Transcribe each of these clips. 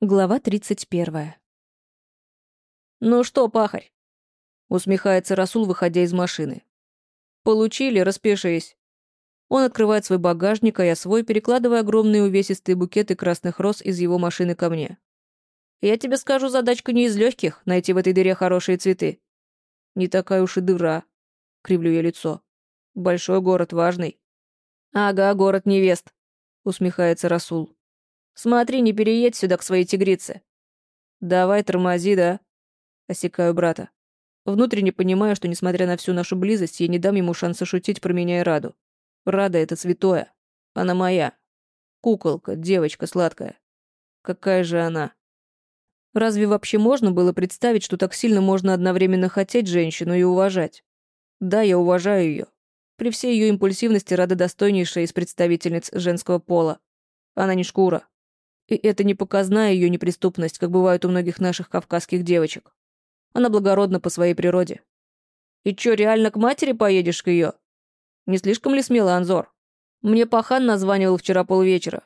Глава 31. «Ну что, пахарь?» — усмехается Расул, выходя из машины. «Получили, распишись». Он открывает свой багажник, а я свой, перекладывая огромные увесистые букеты красных роз из его машины ко мне. «Я тебе скажу, задачка не из легких найти в этой дыре хорошие цветы». «Не такая уж и дыра», — кривлю я лицо. «Большой город, важный». «Ага, город невест», — усмехается Расул. Смотри, не переедь сюда к своей тигрице. Давай, тормози, да? Осекаю брата. Внутренне понимаю, что, несмотря на всю нашу близость, я не дам ему шанса шутить про меня и Раду. Рада — это святое. Она моя. Куколка, девочка сладкая. Какая же она? Разве вообще можно было представить, что так сильно можно одновременно хотеть женщину и уважать? Да, я уважаю ее. При всей ее импульсивности Рада достойнейшая из представительниц женского пола. Она не шкура. И это не показная ее неприступность, как бывает у многих наших кавказских девочек. Она благородна по своей природе. И чё, реально к матери поедешь к ее? Не слишком ли смело, Анзор? Мне пахан названивал вчера полвечера.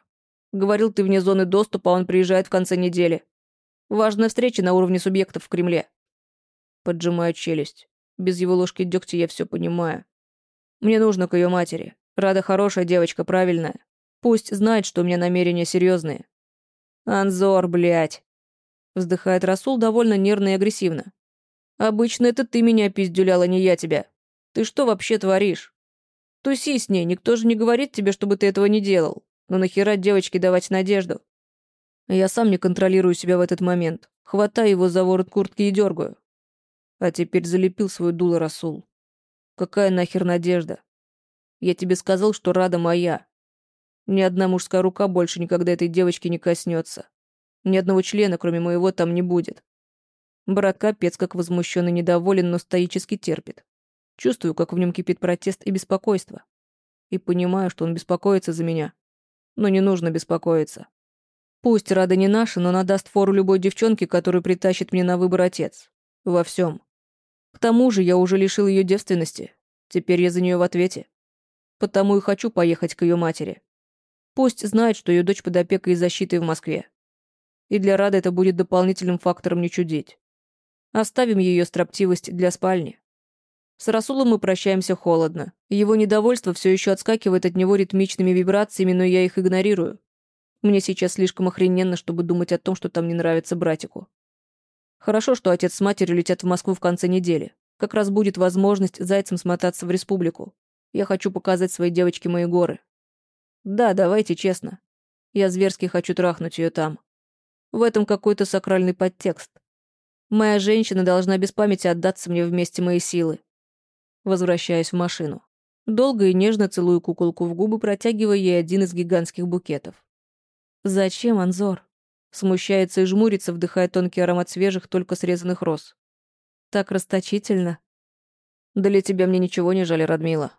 Говорил, ты вне зоны доступа, а он приезжает в конце недели. Важная встреча на уровне субъектов в Кремле. Поджимаю челюсть. Без его ложки дегтя я все понимаю. Мне нужно к ее матери. Рада хорошая девочка, правильная. Пусть знает, что у меня намерения серьезные. «Анзор, блядь!» Вздыхает Расул довольно нервно и агрессивно. «Обычно это ты меня пиздюлял, а не я тебя. Ты что вообще творишь? Туси с ней, никто же не говорит тебе, чтобы ты этого не делал. Но нахера девочке давать надежду?» Я сам не контролирую себя в этот момент. Хватаю его за ворот куртки и дергаю. А теперь залепил свою дуло Расул. Какая нахер надежда? Я тебе сказал, что Рада моя. Ни одна мужская рука больше никогда этой девочки не коснется. Ни одного члена, кроме моего, там не будет. Брат капец как возмущен и недоволен, но стоически терпит. Чувствую, как в нем кипит протест и беспокойство. И понимаю, что он беспокоится за меня. Но не нужно беспокоиться. Пусть Рада не наша, но она даст фору любой девчонке, которую притащит мне на выбор отец. Во всем. К тому же я уже лишил ее девственности. Теперь я за нее в ответе. Потому и хочу поехать к ее матери. Пусть знает, что ее дочь под опекой и защитой в Москве. И для Рады это будет дополнительным фактором не чудить. Оставим ее строптивость для спальни. С Расулом мы прощаемся холодно. Его недовольство все еще отскакивает от него ритмичными вибрациями, но я их игнорирую. Мне сейчас слишком охрененно, чтобы думать о том, что там не нравится братику. Хорошо, что отец с матерью летят в Москву в конце недели. Как раз будет возможность зайцем смотаться в республику. Я хочу показать своей девочке мои горы. Да, давайте честно. Я зверски хочу трахнуть ее там. В этом какой-то сакральный подтекст. Моя женщина должна без памяти отдаться мне вместе моей силы. Возвращаюсь в машину. Долго и нежно целую куколку в губы, протягивая ей один из гигантских букетов. «Зачем, Анзор?» Смущается и жмурится, вдыхая тонкий аромат свежих, только срезанных роз. «Так расточительно». «Для тебя мне ничего не жаль, Радмила.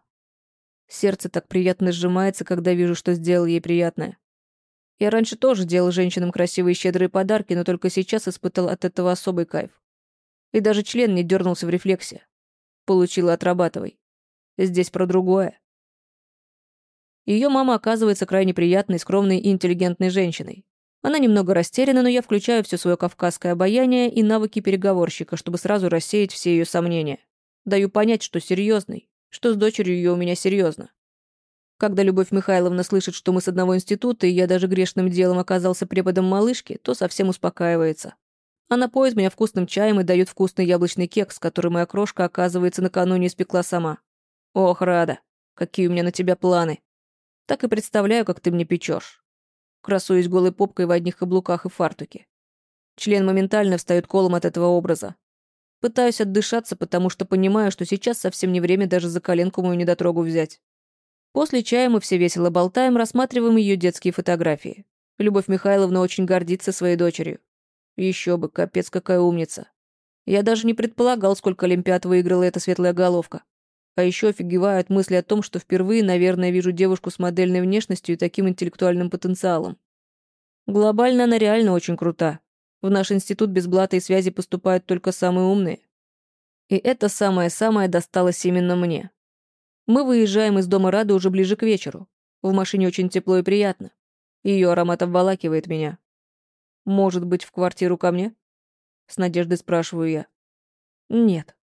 Сердце так приятно сжимается, когда вижу, что сделал ей приятное. Я раньше тоже делал женщинам красивые щедрые подарки, но только сейчас испытал от этого особый кайф. И даже член не дернулся в рефлексе. Получила отрабатывай. Здесь про другое. Ее мама оказывается крайне приятной, скромной и интеллигентной женщиной. Она немного растеряна, но я включаю все свое кавказское обаяние и навыки переговорщика, чтобы сразу рассеять все ее сомнения. Даю понять, что серьезный, что с дочерью ее у меня серьезно. Когда Любовь Михайловна слышит, что мы с одного института, и я даже грешным делом оказался преподом малышки, то совсем успокаивается. Она поет меня вкусным чаем и дает вкусный яблочный кекс, который моя крошка, оказывается, накануне испекла сама. Ох, Рада, какие у меня на тебя планы. Так и представляю, как ты мне печешь. Красуюсь голой попкой в одних каблуках и фартуке. Член моментально встает колом от этого образа. Пытаюсь отдышаться, потому что понимаю, что сейчас совсем не время даже за коленку мою недотрогу взять. После чая мы все весело болтаем, рассматриваем ее детские фотографии. Любовь Михайловна очень гордится своей дочерью. Еще бы, капец, какая умница. Я даже не предполагал, сколько Олимпиад выиграла эта светлая головка. А еще офигеваю от мысли о том, что впервые, наверное, вижу девушку с модельной внешностью и таким интеллектуальным потенциалом. Глобально она реально очень крута. В наш институт без блата и связи поступают только самые умные. И это самое-самое досталось именно мне. Мы выезжаем из дома Рады уже ближе к вечеру. В машине очень тепло и приятно. Ее аромат обволакивает меня. Может быть, в квартиру ко мне? С надеждой спрашиваю я. Нет.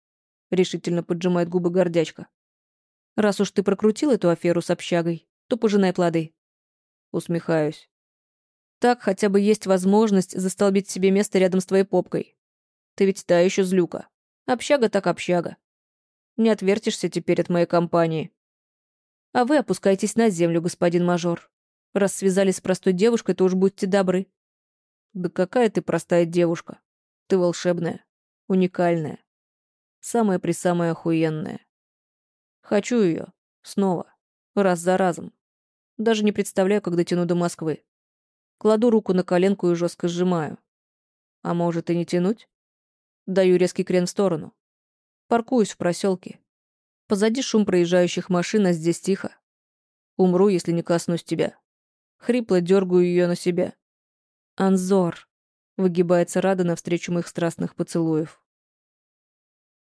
Решительно поджимает губы гордячка. Раз уж ты прокрутил эту аферу с общагой, то пожинай плоды. Усмехаюсь. Так хотя бы есть возможность застолбить себе место рядом с твоей попкой. Ты ведь та еще злюка. Общага так общага. Не отвертишься теперь от моей компании. А вы опускайтесь на землю, господин мажор. Раз связались с простой девушкой, то уж будьте добры. Да какая ты простая девушка. Ты волшебная, уникальная. Самая-присамая охуенная. Хочу ее. Снова. Раз за разом. Даже не представляю, как дотяну до Москвы. Кладу руку на коленку и жестко сжимаю. А может и не тянуть? Даю резкий крен в сторону. Паркуюсь в проселке. Позади шум проезжающих машин, а здесь тихо. Умру, если не коснусь тебя. Хрипло дергаю ее на себя. Анзор. Выгибается Рада навстречу моих страстных поцелуев.